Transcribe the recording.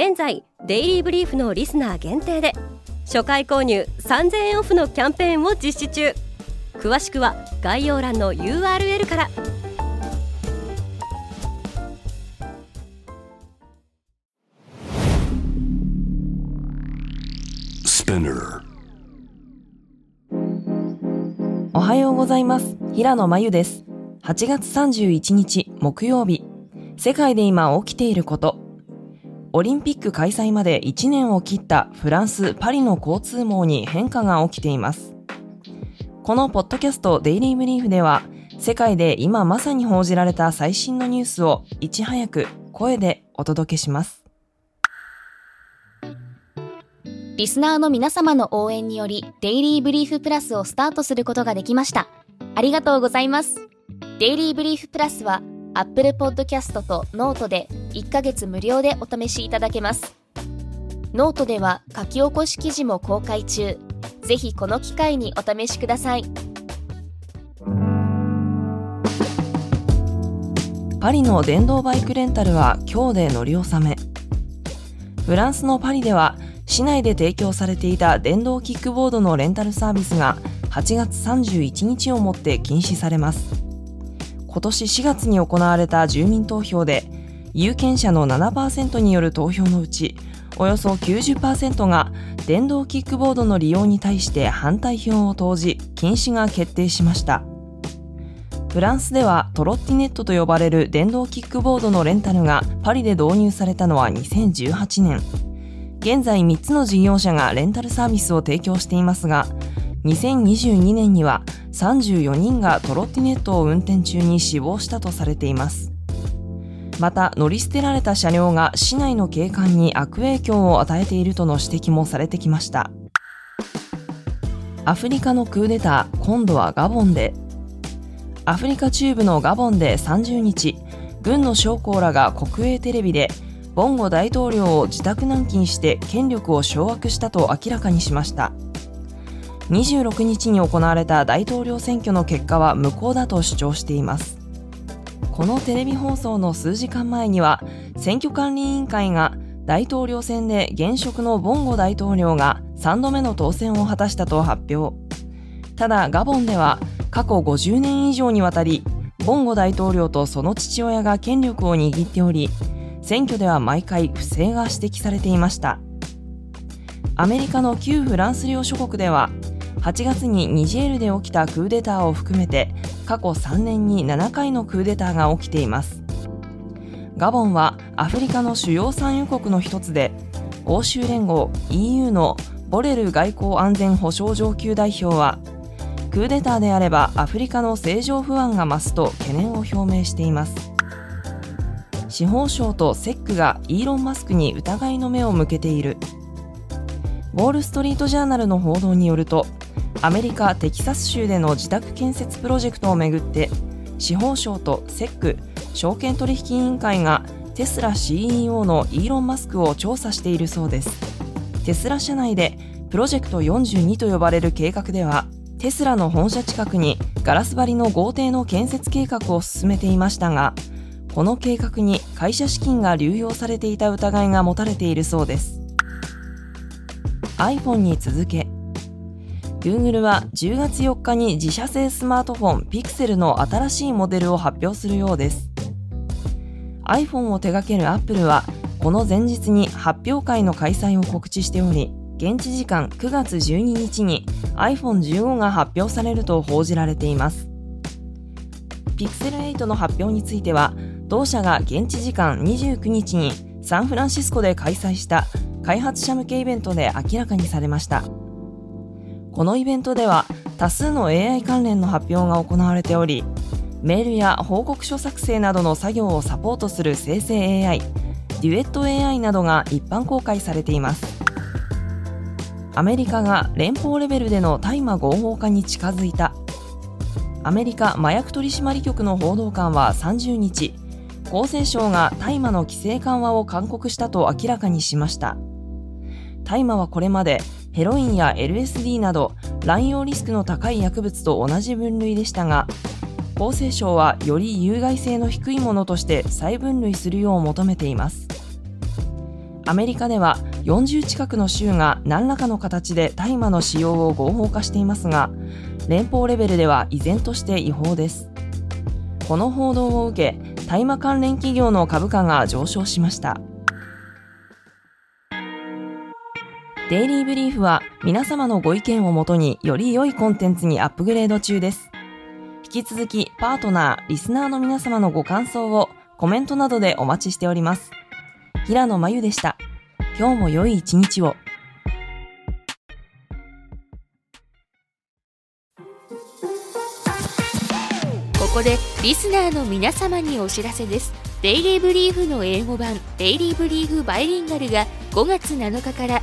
現在デイリーブリーフのリスナー限定で初回購入3000円オフのキャンペーンを実施中。詳しくは概要欄の URL から。おはようございます。平野真由です。8月31日木曜日。世界で今起きていることオリンピック開催まで1年を切ったフランス・パリの交通網に変化が起きています。このポッドキャストデイリーブリーフでは、世界で今まさに報じられた最新のニュースをいち早く声でお届けします。リスナーの皆様の応援により、デイリーブリーフプラスをスタートすることができました。ありがとうございます。デイリーブリーフプラスは、Apple Podcast と Note で1ヶ月無料でお試しいただけます。ノートでは書き起こし記事も公開中。ぜひこの機会にお試しください。パリの電動バイクレンタルは今日で乗り納め。フランスのパリでは市内で提供されていた電動キックボードのレンタルサービスが8月31日をもって禁止されます。今年4月に行われた住民投票で、有権者の7%による投票のうち、およそ90%が電動キックボードの利用に対して反対票を投じ、禁止が決定しました。フランスではトロッティネットと呼ばれる電動キックボードのレンタルがパリで導入されたのは2018年。現在3つの事業者がレンタルサービスを提供していますが、2022年には34人がトロティネットを運転中に死亡したとされています。また乗り捨てられた車両が市内の景観に悪影響を与えているとの指摘もされてきました。アフリカのクーデター今度はガボンで。アフリカ中部のガボンで30日軍の将校らが国営テレビでボンゴ大統領を自宅軟禁して権力を掌握したと明らかにしました。26日に行われた大統領選挙の結果は無効だと主張しています。このテレビ放送の数時間前には選挙管理委員会が大統領選で現職のボンゴ大統領が3度目の当選を果たしたと発表。ただガボンでは過去50年以上にわたりボンゴ大統領とその父親が権力を握っており選挙では毎回不正が指摘されていました。アメリカの旧フランス領諸国では8月にニジェールで起きたクーデターを含めて過去3年に7回のクーデターが起きています。ガボンはアフリカの主要産油国の一つで欧州連合 EU のボレル外交安全保障上級代表はクーデターであればアフリカの政情不安が増すと懸念を表明しています。司法省とセックがイーロン・マスクに疑いの目を向けている。ウォール・ストリート・ジャーナルの報道によるとアメリカ・テキサス州での自宅建設プロジェクトをめぐって司法省とセック証券取引委員会がテスラ CEO のイーロン・マスクを調査しているそうです。テスラ社内でプロジェクト42と呼ばれる計画ではテスラの本社近くにガラス張りの豪邸の建設計画を進めていましたがこの計画に会社資金が流用されていた疑いが持たれているそうです。iPhone に続け Google は10月4日に自社製スマートフォン Pixel の新しいモデルを発表するようです。iPhone を手掛ける Apple は、この前日に発表会の開催を告知しており、現地時間9月12日に iPhone15 が発表されると報じられています。Pixel 8の発表については、同社が現地時間29日にサンフランシスコで開催した開発者向けイベントで明らかにされました。このイベントでは多数の AI 関連の発表が行われておりメールや報告書作成などの作業をサポートする生成 AI デュエット AI などが一般公開されています。アメリカが連邦レベルでの大麻合法化に近づいた。アメリカ麻薬取締局の報道官は30日厚生省が大麻の規制緩和を勧告したと明らかにしました。大麻はこれまでヘロインや LSD など乱用リスクの高い薬物と同じ分類でしたが厚生省はより有害性の低いものとして再分類するよう求めています。アメリカでは40近くの州が何らかの形で大麻の使用を合法化していますが連邦レベルでは依然として違法です。この報道を受け大麻関連企業の株価が上昇しました。デイリーブリーフは皆様のご意見をもとにより良いコンテンツにアップグレード中です。引き続きパートナー、リスナーの皆様のご感想をコメントなどでお待ちしております。平野真由でした。今日も良い一日を。ここでリスナーの皆様にお知らせです。デイリーブリーフの英語版デイリーブリーフバイリンガルが5月7日から